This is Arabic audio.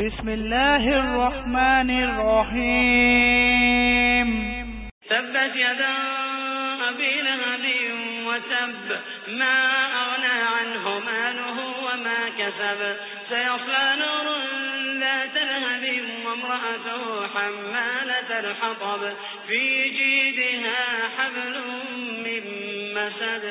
بسم الله الرحمن الرحيم. تبت يدا أبي لهب وتب ما أغنى عنه ماله وما كسب. سيصلى نور ذات لهب وامرأته حمالة الحطب. في جيدها حبل من مسد.